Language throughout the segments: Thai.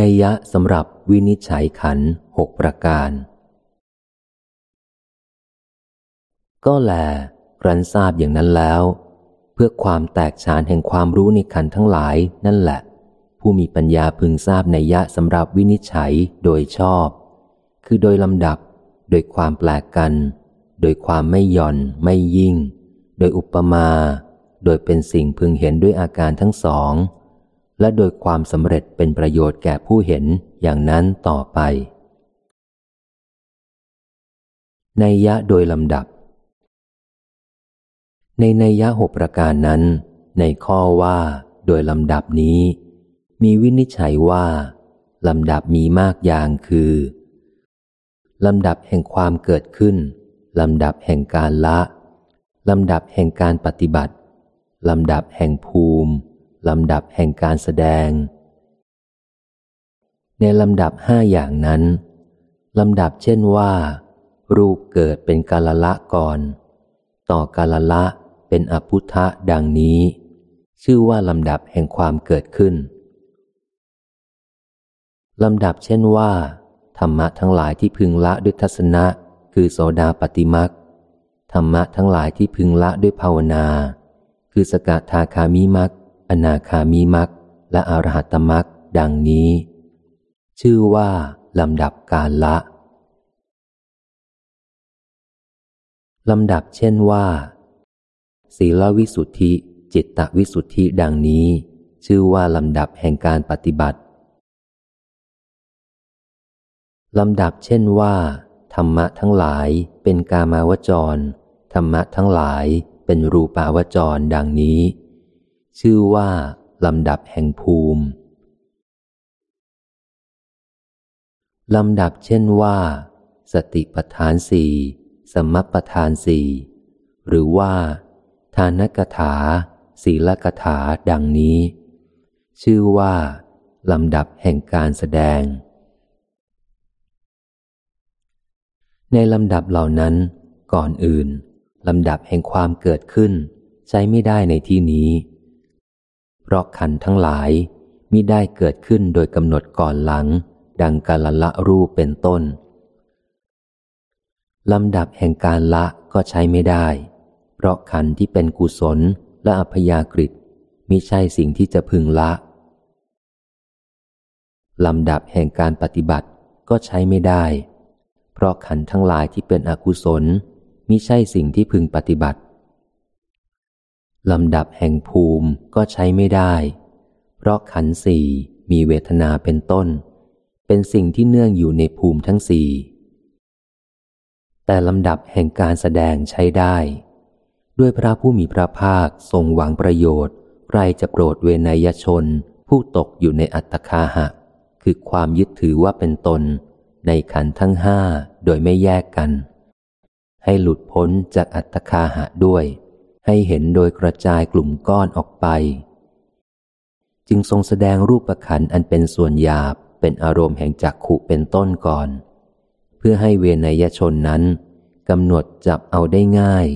นัยยะสำหรับวินิจฉัยขันหกประการ ก็แลรันทราบอย่างนั้นแล้ว เพื่อความแตกฉานแห่งความรู้ในขันทั้งหลายนั่นแหละ ผู้มีปัญญาพึงทราบนัยยะสำหรับวินิจฉัยโดยชอบ คือโดยลำดับ โดยความแปลกกัน โดยความไม่หย่อนไม่ยิ่ง โดยอุปมา โดยเป็นสิ่งพึงเห็นด้วยอาการทั้งสอง และโดยความสำเร็จเป็นประโยชน์แก่ผู้เห็นอย่างนั้นต่อไป ในยะโดยลำดับ ในในยะหกประการนั้น ในข้อว่าโดยลำดับนี้ มีวินิจฉัยว่าลำดับมีมากอย่างคือลำดับแห่งความเกิดขึ้น ลำดับแห่งการละ ลำดับแห่งการปฏิบัติ ลำดับแห่งภูมิ ลำดับแห่งการแสดง ในลำดับห้าอย่างนั้น ลำดับเช่นว่า รูปเกิดเป็นกาลละก่อน ต่อกาลละเป็นอภุทะดังนี้ ชื่อว่าลำดับแห่งความเกิดขึ้น ลำดับเช่นว่า ธรรมะทั้งหลายที่พึงละด้วยทัศนะ คือโสดาปฏิมักธรรมะทั้งหลายที่พึงละด้วยภาวนา คือสกทาคามิมัก อนาคามีมักและอรหัตมักดังนี้ ชื่อว่าลำดับการละลำดับเช่นว่า ศีลวิสุทธิ จิตตวิสุทธิดังนี้ ชื่อว่าลำดับแห่งการปฏิบัติลำดับเช่นว่า ธรรมะทั้งหลายเป็นกามาวจร ธรรมะทั้งหลายเป็นรูปาวจรดังนี้ ชื่อว่า ลำดับแห่งภูมิ ลำดับเช่นว่า สติปทานสี่สมปทานสี่หรือว่า ทานกถา ศีลกถาดังนี้ ชื่อว่า ลำดับแห่งการแสดง ในลำดับเหล่านั้น ก่อนอื่น ลำดับแห่งความเกิดขึ้น ใช้ไม่ได้ในที่นี้ เพราะขันทั้งหลายมิได้เกิดขึ้นโดยกำหนดก่อนหลัง ดังกาลละรูปเป็นต้นลำดับแห่งการละก็ใช้ไม่ได้ เพราะขันที่เป็นกุศลและอัพยากฤิมิใช่สิ่งที่จะพึงละลำดับแห่งการปฏิบัติก็ใช้ไม่ได้ เพราะขันทั้งหลายที่เป็นอกุศลมิใช่สิ่งที่พึงปฏิบัติ ลำดับแห่งภูมิก็ใช้ไม่ได้ เพราะขันสี่มีเวทนาเป็นต้น เป็นสิ่งที่เนื่องอยู่ในภูมิทั้งสี่ แต่ลำดับแห่งการแสดงใช้ได้ ด้วยพระผู้มีพระภาคทรงหวังประโยชน์ ใครจะโปรดเวนยชน ผู้ตกอยู่ในอัตคาหะ คือความยึดถือว่าเป็นตน ในขันทั้งห้าโดยไม่แยกกัน ให้หลุดพ้นจากอัตคาหะด้วย ให้เห็นโดยกระจายกลุ่มก้อนออกไป จึงทรงแสดงรูปประขันอันเป็นส่วนหยาบเป็นอารมณ์แห่งจักขุเป็นต้นก่อน เพื่อให้เวนยชนนั้นกำหนดจับเอาได้ง่าย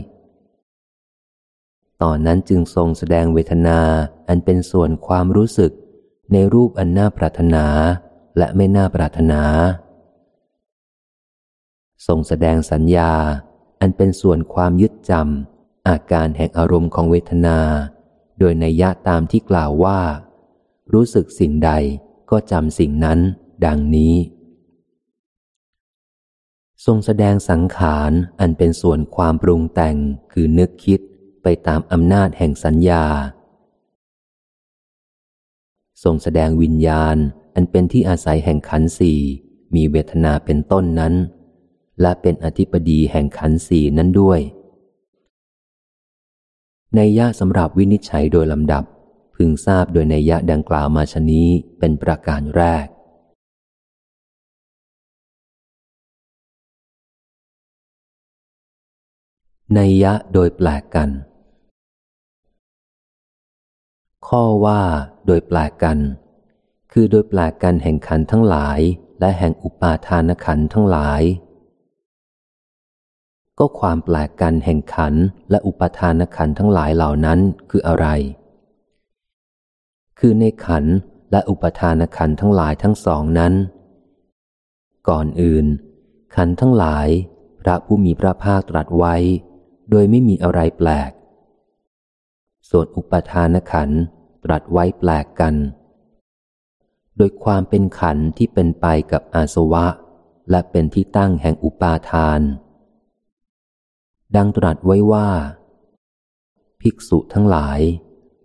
ตอนนั้นจึงทรงแสดงเวทนาอันเป็นส่วนความรู้สึก ในรูปอันน่าปรารถนาและไม่น่าปรารถนา ทรงแสดงสัญญาอันเป็นส่วนความยึดจำ อาการแห่งอารมณ์ของเวทนา โดยในยะตามที่กล่าวว่า รู้สึกสิ่งใดก็จำสิ่งนั้น ดังนี้ ทรงแสดงสังขารอันเป็นส่วนความปรุงแต่งคือนึกคิดไปตามอำนาจแห่งสัญญา ทรงแสดงวิญญาณอันเป็นที่อาศัยแห่งขันสี่มีเวทนาเป็นต้นนั้น และเป็นอธิปดีแห่งขันสี่นั้นด้วย ในยะสำหรับวินิจฉัยโดยลำดับ พึงทราบโดยในยะดังกล่าวมาชนี้เป็นประการแรก ในยะโดยแปลกกัน ข้อว่าโดยแปลกกัน คือโดยแปลกกันแห่งขันทั้งหลาย และแห่งอุปาทานขันทั้งหลาย ก็ความแปลกกันแห่งขันและอุปทานขันทั้งหลายเหล่านั้นคืออะไร คือในขันและอุปทานขันทั้งหลายทั้งสองนั้น ก่อนอื่น ขันทั้งหลาย พระผู้มีพระภาคตรัสไว้ โดยไม่มีอะไรแปลก ส่วนอุปทานขันตรัสไว้แปลกกัน โดยความเป็นขันที่เป็นไปกับอาสวะ และเป็นที่ตั้งแห่งอุปาทาน ดังตรัสไว้ว่า ภิกษุทั้งหลาย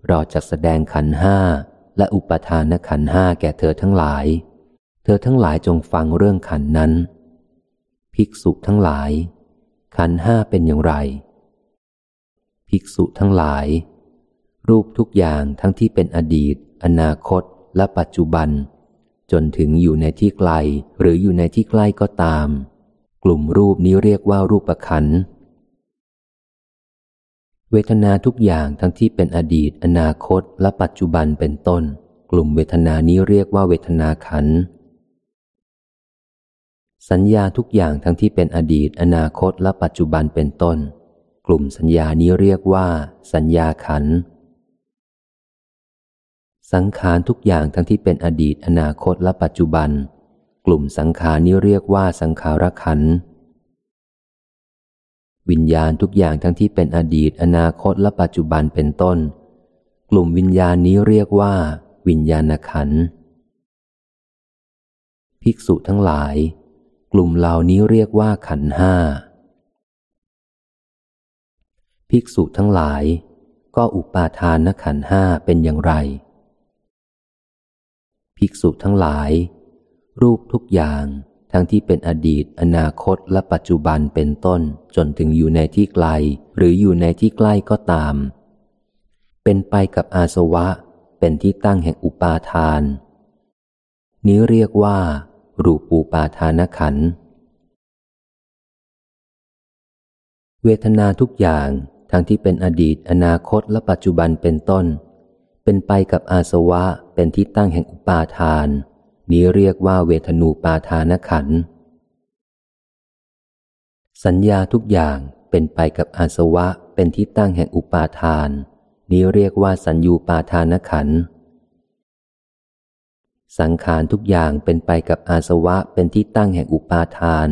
เราจะแสดงขันห้าและอุปทานขันห้าแก่เธอทั้งหลาย เธอทั้งหลายจงฟังเรื่องขันนั้น ภิกษุทั้งหลาย ขันห้าเป็นอย่างไร ภิกษุทั้งหลาย รูปทุกอย่างทั้งที่เป็นอดีต อนาคต และปัจจุบัน จนถึงอยู่ในที่ไกลหรืออยู่ในที่ใกล้ก็ตาม กลุ่มรูปนี้เรียกว่ารูปขันธ์ เวทนาทุกอย่างทั้งที่เป็นอดีต อนาคต และปัจจุบันเป็นต้น กลุ่มเวทนานี้เรียกว่าเวทนาขัน สัญญาทุกอย่างทั้งที่เป็นอดีต อนาคต และปัจจุบันเป็นต้น กลุ่มสัญญานี้เรียกว่า สัญญาขัน สังขารทุกอย่างทั้งที่เป็นอดีต อนาคต และปัจจุบัน กลุ่มสังขารนี้เรียกว่าสังขารขันธ์ วิญญาณทุกอย่างทั้งที่เป็นอดีต อนาคตและปัจจุบันเป็นต้น กลุ่มวิญญาณนี้เรียกว่า วิญญาณขันธ์ภิกษุทั้งหลาย กลุ่มเหล่านี้เรียกว่าขันห้า ภิกษุทั้งหลาย ก็อุปาทานขันห้าเป็นอย่างไร ภิกษุทั้งหลาย รูปทุกอย่าง ทั้งที่เป็นอดีต อนาคตและปัจจุบันเป็นต้น จนถึงอยู่ในที่ไกล หรืออยู่ในที่ใกล้ก็ตาม เป็นไปกับอาสวะ เป็นที่ตั้งแห่งอุปาทาน นี้เรียกว่า รูปูปาทานขัน เวทนาทุกอย่างทั้งที่เป็นอดีต อนาคตและปัจจุบันเป็นต้น เป็นไปกับอาสวะ เป็นที่ตั้งแห่งอุปาทาน นี้เรียกว่าเวทนูปาทานขัน สัญญาทุกอย่างเป็นไปกับอาสวะเป็นที่ตั้งแห่งอุปาทาน นี้เรียกว่าสัญญูปาทานขัน สังขารทุกอย่างเป็นไปกับอาสวะเป็นที่ตั้งแห่งอุปาทาน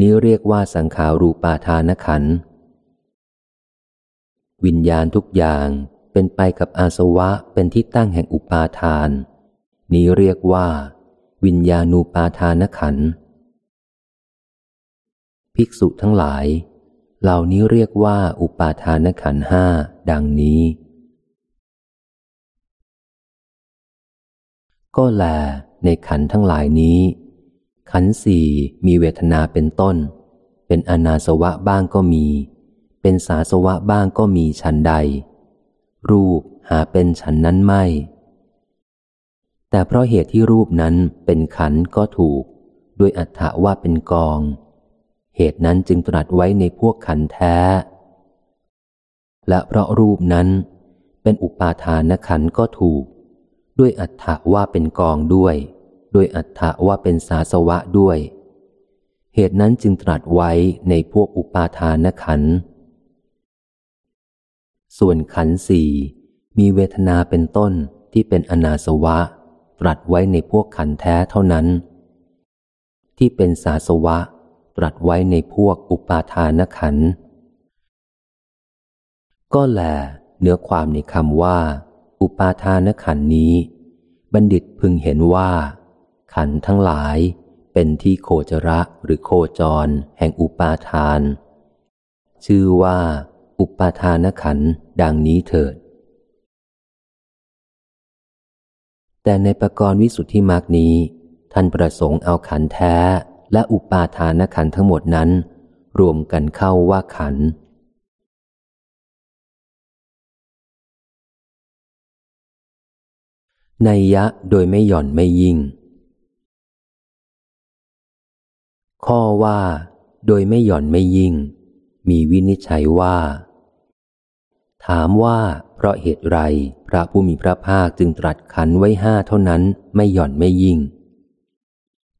นี้เรียกว่าสังขารูปาทานขัน วิญญาณทุกอย่างเป็นไปกับอาสวะเป็นที่ตั้งแห่งอุปาทาน นี้เรียกว่า วิญญาณูปาทานขัน ภิกษุทั้งหลาย เหล่านี้เรียกว่าอุปาทานขันห้าดังนี้ ก็แลในขันทั้งหลายนี้ ขันสี่มีเวทนาเป็นต้น เป็นอนาสวะบ้างก็มี เป็นสาสวะบ้างก็มีฉันใด รูปหาเป็นฉันนั้นไม่ แต่เพราะเหตุที่รูปนั้นเป็นขันก็ถูก ด้วยอัฏฐว่าเป็นกอง เหตุนั้นจึงตรัสไว้ในพวกขันแท้ และเพราะรูปนั้นเป็นอุปาทานขันก็ถูก ด้วยอัฏฐว่าเป็นกองด้วย ด้วยอัฏฐว่าเป็นสาสวะด้วย เหตุนั้นจึงตรัสไว้ในพวกอุปาทานขัน ส่วนขันสี่มีเวทนาเป็นต้นที่เป็นอนาสวะ ตรัสไว้ในพวกขันแท้เท่านั้น ที่เป็นสาสวะ ตรัสไว้ในพวกอุปาทานขัน ก็แลเนื้อความในคำว่า อุปาทานขันนี้ บัณฑิตพึงเห็นว่า ขันทั้งหลายเป็นที่โคจระหรือโคจร แห่งอุปาทาน ชื่อว่า อุปาทานขันดังนี้เถิด แต่ในประกรณ์วิสุทธิมรรคนี้ ท่านประสงค์เอาขันแท้ และอุปาทานขันทั้งหมดนั้น รวมกันเข้าว่าขัน ในยะโดยไม่หย่อนไม่ยิ่ง ข้อว่า โดยไม่หย่อนไม่ยิ่ง มีวินิจฉัยว่า ถามว่าเพราะเหตุไรพระผู้มีพระภาคจึงตรัสขันไว้ห้าเท่านั้นไม่หย่อนไม่ยิ่ง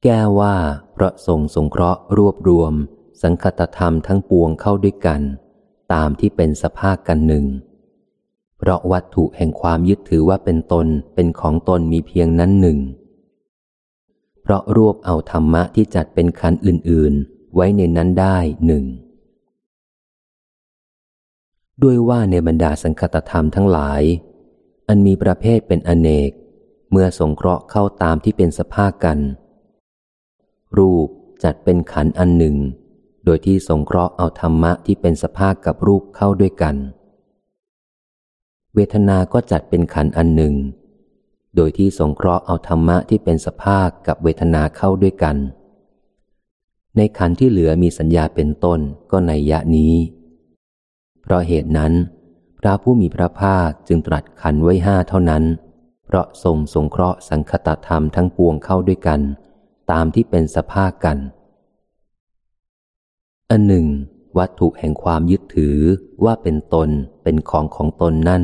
แก้ว่าเพราะทรงสงเคราะห์รวบรวม สังคตธรรมทั้งปวงเข้าด้วยกัน ตามที่เป็นสภาพกันหนึ่ง เพราะวัตถุแห่งความยึดถือว่าเป็นตนเป็นของตนมีเพียงนั้นหนึ่ง เพราะรวบเอาธรรมะที่จัดเป็นขันอื่น ๆ ไว้ในนั้นได้หนึ่ง ด้วยว่าในบรรดาสังคตธรรมทั้งหลาย อันมีประเภทเป็นอเนก เมื่อสงเคราะห์เข้าตามที่เป็นสภาพกัน รูปจัดเป็นขันอันหนึ่ง โดยที่สงเคราะห์เอาธรรมะที่เป็นสภาพกับรูปเข้าด้วยกัน เวทนาก็จัดเป็นขันอันหนึ่ง โดยที่สงเคราะห์เอาธรรมะที่เป็นสภาพกับเวทนาเข้าด้วยกัน ในขันที่เหลือมีสัญญาเป็นต้นก็ในยะนี้ เพราะเหตุนั้น พระผู้มีพระภาคจึงตรัสขันไว้ห้าเท่านั้น เพราะทรงสงเคราะห์สังคตธรรมทั้งปวงเข้าด้วยกัน ตามที่เป็นสภาพกัน อันหนึ่ง วัตถุแห่งความยึดถือว่าเป็นตนเป็นของของตนนั่น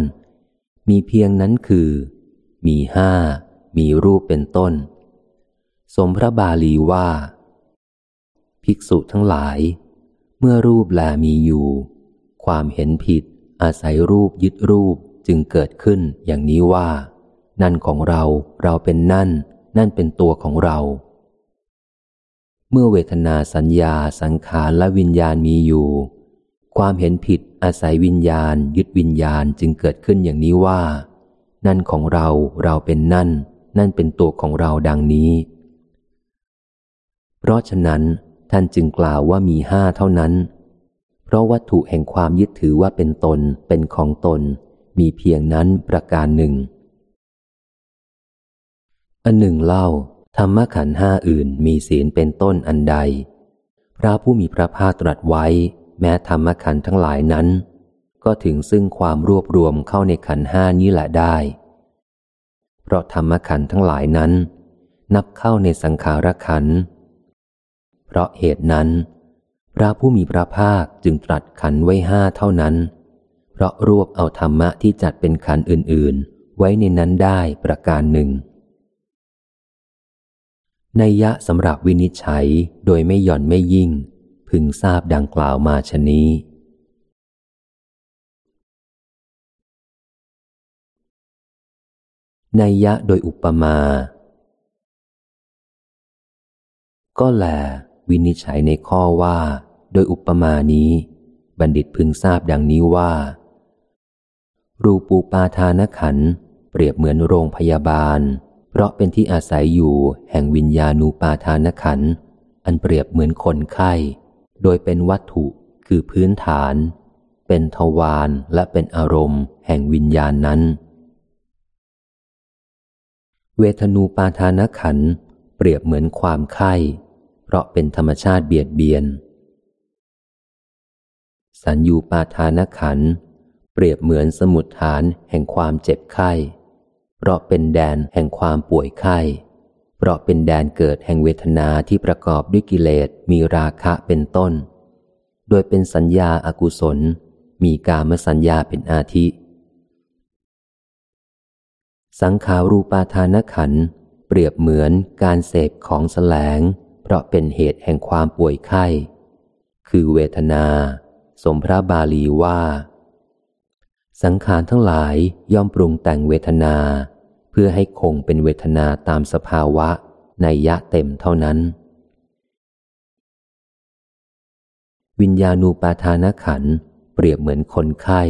มีเพียงนั้นคือ มีห้า มีรูปเป็นต้น สมพระบาลีว่า ภิกษุทั้งหลาย เมื่อรูปแลมีอยู่ ความเห็นผิด อาศัยรูปยึดรูปจึงเกิดขึ้นอย่างนี้ว่า นั่นของเราเราเป็นนั่น นั่นเป็นตัวของเรา เมื่อเวทนาสัญญาสังขารและวิญญาณมีอยู่ ความเห็นผิด อาศัยวิญญาณ ยึดวิญญาณจึงเกิดขึ้นอย่างนี้ว่า นั่นของเราเราเป็นนั่น นั่นเป็นตัวของเราดังนี้ เพราะฉะนั้นท่านจึงกล่าวว่ามีห้าเท่านั้น เพราะวัตถุแห่งความยึดถือว่าเป็นตนเป็นของตน มีเพียงนั้นประการหนึ่ง อันหนึ่งเล่า ธรรมขันห้าอื่นมีศีลเป็นต้นอันใด พระผู้มีพระภาคตรัสไว้ แม้ธรรมขันทั้งหลายนั้น ก็ถึงซึ่งความรวบรวมเข้าในขันห้านี้แหละได้ เพราะธรรมขันทั้งหลายนั้น นับเข้าในสังขารขันเพราะเหตุนั้น พระผู้มีพระภาคจึงตรัสขันไว้ห้าเท่านั้น เพราะรวบเอาธรรมะที่จัดเป็นขันอื่น ๆ ไว้ในนั้นได้ประการหนึ่งนัยยะสำหรับวินิจฉัยโดยไม่หย่อนไม่ยิ่ง พึงทราบดังกล่าวมาชนี้ นัยยะโดยอุปมา ก็แล วินิจฉัยในข้อว่า โดยอุปมานี้ บัณฑิตพึงทราบดังนี้ว่า รูปูปาทานขัน เปรียบเหมือนโรงพยาบาล เพราะเป็นที่อาศัยอยู่แห่งวิญญาณูปาทานขัน อันเปรียบเหมือนคนไข้ โดยเป็นวัตถุคือพื้นฐาน เป็นทวารและเป็นอารมณ์ แห่งวิญญาณนั้น เวทนูปาทานขันเปรียบเหมือนความไข้ เพราะเป็นธรรมชาติเบียดเบียน สัญญูปาทานขัน เปรียบเหมือนสมุดฐานแห่งความเจ็บไข้ เพราะเป็นแดนแห่งความป่วยไข้ เพราะเป็นแดนเกิดแห่งเวทนาที่ประกอบด้วยกิเลสมีราคะเป็นต้น โดยเป็นสัญญาอากุศล มีกามสัญญาเป็นอาทิ สังขารูปาทานขันเปรียบเหมือนการเสพของแสลง ราะเป็นเหตุแห่งความป่วยไข้ คือเวทนา สมพระบาลีว่า สังขารทั้งหลายย่อมปรุงแต่งเวทนา เพื่อให้คงเป็นเวทนาตามสภาวะในยะเต็มเท่านั้น วิญญาณูปาทานขันเปรียบเหมือนคนไข้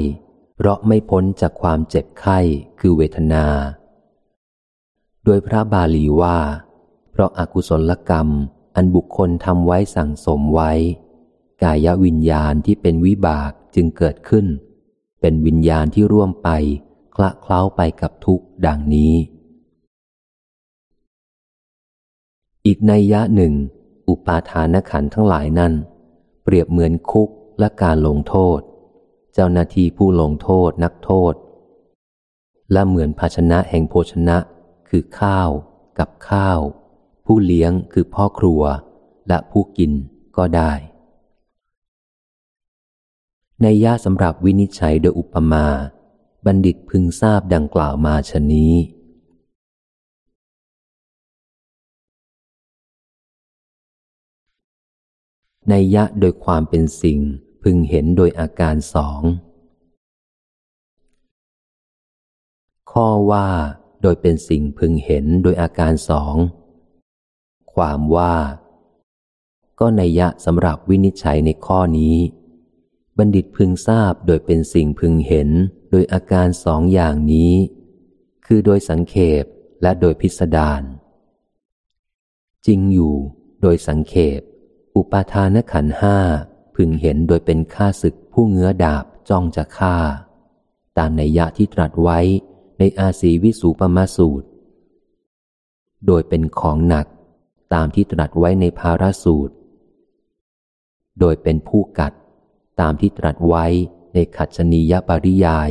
เพราะไม่พ้นจากความเจ็บไข้คือเวทนา โดยพระบาลีว่า เพราะอากุศลกรรม อันบุคคลทำไว้สั่งสมไว้ กายวิญญาณที่เป็นวิบากจึงเกิดขึ้น เป็นวิญญาณที่ร่วมไป คละเคล้าไปกับทุกดังนี้ อีกในยะหนึ่ง อุปาทานขันทั้งหลายนั้น เปรียบเหมือนคุกและการลงโทษ เจ้าหน้าที่ผู้ลงโทษนักโทษ และเหมือนภาชนะแห่งโภชนะคือข้าวกับข้าว ผู้เลี้ยงคือพ่อครัว และผู้กินก็ได้ ในย่าสำหรับวินิจฉัยโดยอุปมา บัณฑิตพึงทราบดังกล่าวมาชนี้ในยะโดยความเป็นสิ่งพึงเห็นโดยอาการสอง ข้อว่าโดยเป็นสิ่งพึงเห็นโดยอาการสอง ความว่า ก็ในยะสำหรับวินิจฉัยในข้อนี้ บัณฑิตพึงทราบโดยเป็นสิ่งพึงเห็นโดยอาการสองอย่างนี้ คือโดยสังเขปและโดยพิสดารจริงอยู่โดยสังเขปอุปาทานขันห้าพึงเห็นโดยเป็นข้าศึกผู้เงื้อดาบจ้องจะฆ่า ตามในยะที่ตรัสไว้ในอาศีวิสูปมาสูตร โดยเป็นของหนัก ตามที่ตรัสไว้ในภาราสูตร โดยเป็นผู้กัดตามที่ตรัสไว้ในขัดชนียปริยาย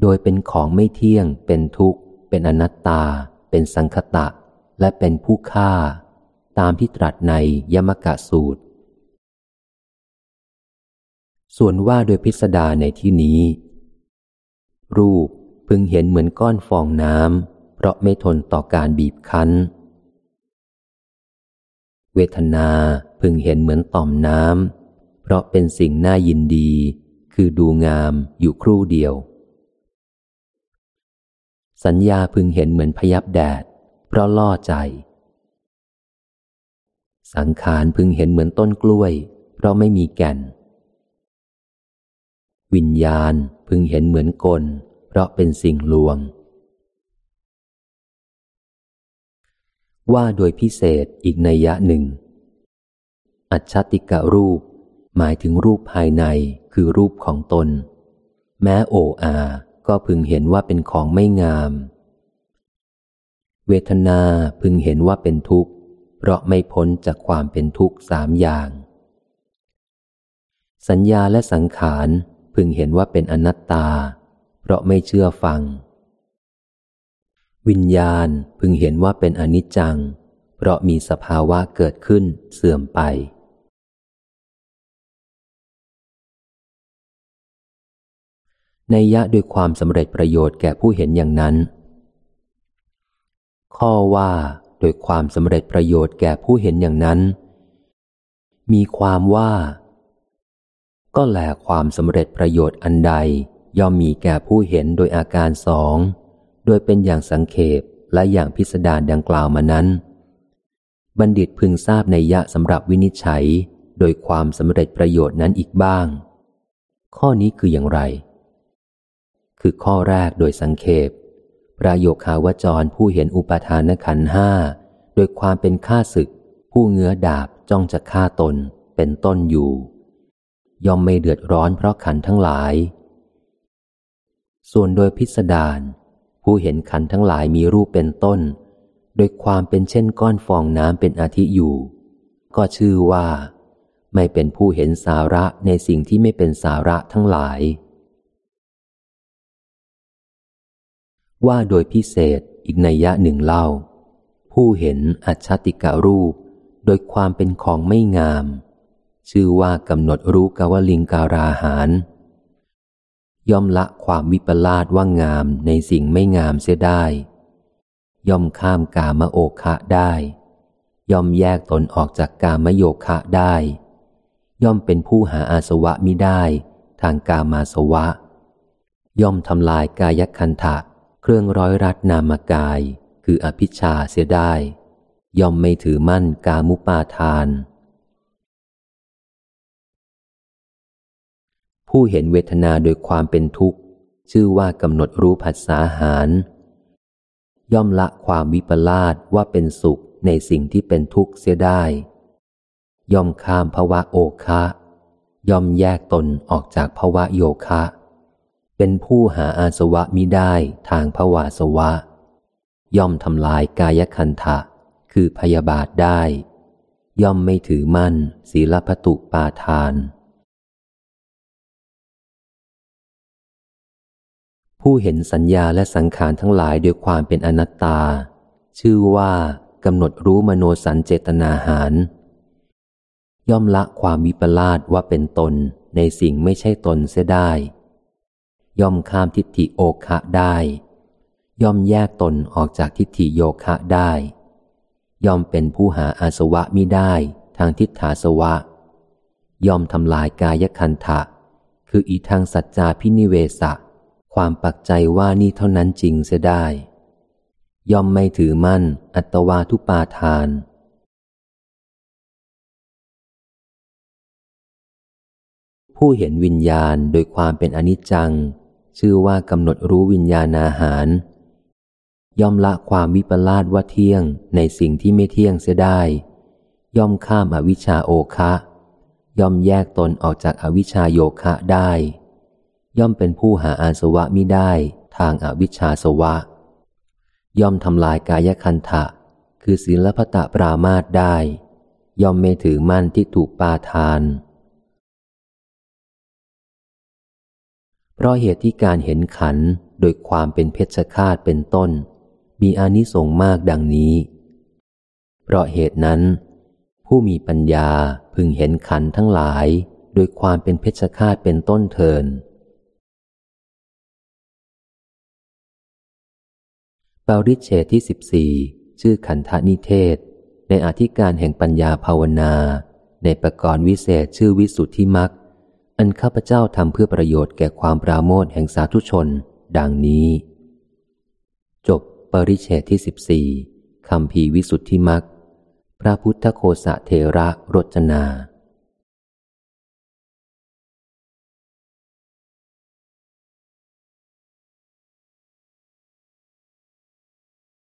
โดยเป็นของไม่เที่ยง เป็นทุกข์ เป็นอนัตตา เป็นสังคตะ และเป็นผู้ฆ่า ตามที่ตรัสในยมกะสูตร ส่วนว่าโดยพิสดารในที่นี้ รูปพึงเห็นเหมือนก้อนฟองน้ำเพราะไม่ทนต่อการบีบคั้น เวทนาพึงเห็นเหมือนต่อมน้ำ เพราะเป็นสิ่งน่ายินดี คือดูงามอยู่ครู่เดียว สัญญาพึงเห็นเหมือนพยับแดด เพราะล่อใจ สังขารพึงเห็นเหมือนต้นกล้วย เพราะไม่มีแก่น วิญญาณพึงเห็นเหมือนกล เพราะเป็นสิ่งลวง ว่าโดยพิเศษอีกในยะหนึ่ง อัจฉติกะรูป หมายถึงรูปภายในคือรูปของตน แม้โออาก็พึงเห็นว่าเป็นของไม่งาม เวทนาพึงเห็นว่าเป็นทุกข์ เพราะไม่พ้นจากความเป็นทุกข์สามอย่าง สัญญาและสังขารพึงเห็นว่าเป็นอนัตตา เพราะไม่เชื่อฟัง วิญญาณพึงเห็นว่าเป็นอนิจจัง เพราะมีสภาวะเกิดขึ้นเสื่อมไป ในยะด้วยความสำเร็จประโยชน์แก่ผู้เห็นอย่างนั้น ข้อว่าโดยความสำเร็จประโยชน์แก่ผู้เห็นอย่างนั้น มีความว่า ก็แลความสำเร็จประโยชน์อันใดย่อมมีแก่ผู้เห็นโดยอาการสอง ดยเป็นอย่างสังเขปและอย่างพิสดารดังกล่าวมานั้น บัณฑิตพึงทราบในยะสำหรับวินิจฉัย โดยความสำเร็จประโยชน์นั้นอีกบ้าง ข้อนี้คืออย่างไร คือข้อแรกโดยสังเขปประโยคาวจรผู้เห็นอุปทานขันห้าโดยความเป็นข้าศึก ผู้เงื้อดาบจ้องจะฆ่าตนเป็นต้นอยู่ ย่อมไม่เดือดร้อนเพราะขันทั้งหลาย ส่วนโดยพิสดาร ผู้เห็นขันทั้งหลายมีรูปเป็นต้น โดยความเป็นเช่นก้อนฟองน้ำเป็นอาทิอยู่ ก็ชื่อว่า ไม่เป็นผู้เห็นสาระในสิ่งที่ไม่เป็นสาระทั้งหลาย ว่าโดยพิเศษอีกในยะหนึ่งเล่า ผู้เห็นอัจฉติกรูป โดยความเป็นของไม่งาม ชื่อว่ากำหนดรู้กวลิงการาหาร ย่อมละความวิปลาสว่างามในสิ่งไม่งามเสียได้ ย่อมข้ามกามโอคะได้ ย่อมแยกตนออกจากกามโยคะได้ ย่อมเป็นผู้หาอาสวะมิได้ ทางกามาสวะ ย่อมทำลายกายคันธะเครื่องร้อยรัดนามกาย คืออภิชาเสียได้ ย่อมไม่ถือมั่นกามุปาทาน ผู้เห็นเวทนาโดยความเป็นทุกข์ ชื่อว่ากำหนดรู้ผัสสาหาร ย่อมละความวิปลาสว่าเป็นสุขในสิ่งที่เป็นทุกข์เสียได้ ย่อมข้ามภวะโอคะ ย่อมแยกตนออกจากภวะโยคะ เป็นผู้หาอาสวะมิได้ทางภวาสวะ ย่อมทำลายกายคันทะคือพยาบาทได้ ย่อมไม่ถือมั่นศีลพตุปาทาน ผู้เห็นสัญญาและสังขารทั้งหลายด้วยความเป็นอนัตตา ชื่อว่ากำหนดรู้มโนสันเจตนาหาร ย่อมละความวิปลาสว่าเป็นตนในสิ่งไม่ใช่ตนเสียได้ ย่อมข้ามทิฏฐิโอคะได้ ย่อมแยกตนออกจากทิฏฐิโยคะได้ ย่อมเป็นผู้หาอาสวะมิได้ทางทิฏฐาสวะ ย่อมทำลายกายคันทะ คืออีทางสัจจาพินิเวสะ ความปักใจว่านี่เท่านั้นจริงเสียได้ ย่อมไม่ถือมั่นอัตวาทุปาทาน ผู้เห็นวิญญาณโดยความเป็นอนิจจัง ชื่อว่ากำหนดรู้วิญญาณอาหาร ย่อมละความวิปลาสว่าเที่ยงในสิ่งที่ไม่เที่ยงเสียได้ ย่อมข้ามอวิชชาโอคะ ย่อมแยกตนออกจากอวิชชาโยคะได้ ย่อมเป็นผู้หาอาสวะมิได้ทางอาวิชชาสวะ ย่อมทำลายกายคันทะ คือศีลพตะปรามาตได้ ย่อมไม่ถือมั่นที่ถูกปาทาน เพราะเหตุที่การเห็นขันโดยความเป็นเพชฌฆาตเป็นต้น มีอานิสงส์มากดังนี้ เพราะเหตุนั้น ผู้มีปัญญาพึงเห็นขันทั้งหลาย โดยความเป็นเพชฌฆาตเป็นต้นเทิน ปาริเชตที่สิบสี่ชื่อขันธนิเทศ ในอธิการแห่งปัญญาภาวนา ในประกรณ์วิเศษชื่อวิสุทธิมักอันข้าพเจ้าทำเพื่อประโยชน์แก่ความปราโมทแห่งสาธุชน ดังนี้ จบปริเชตที่สิบสี่คำพีวิสุทธิมักพระพุทธโคสะเทระรจนา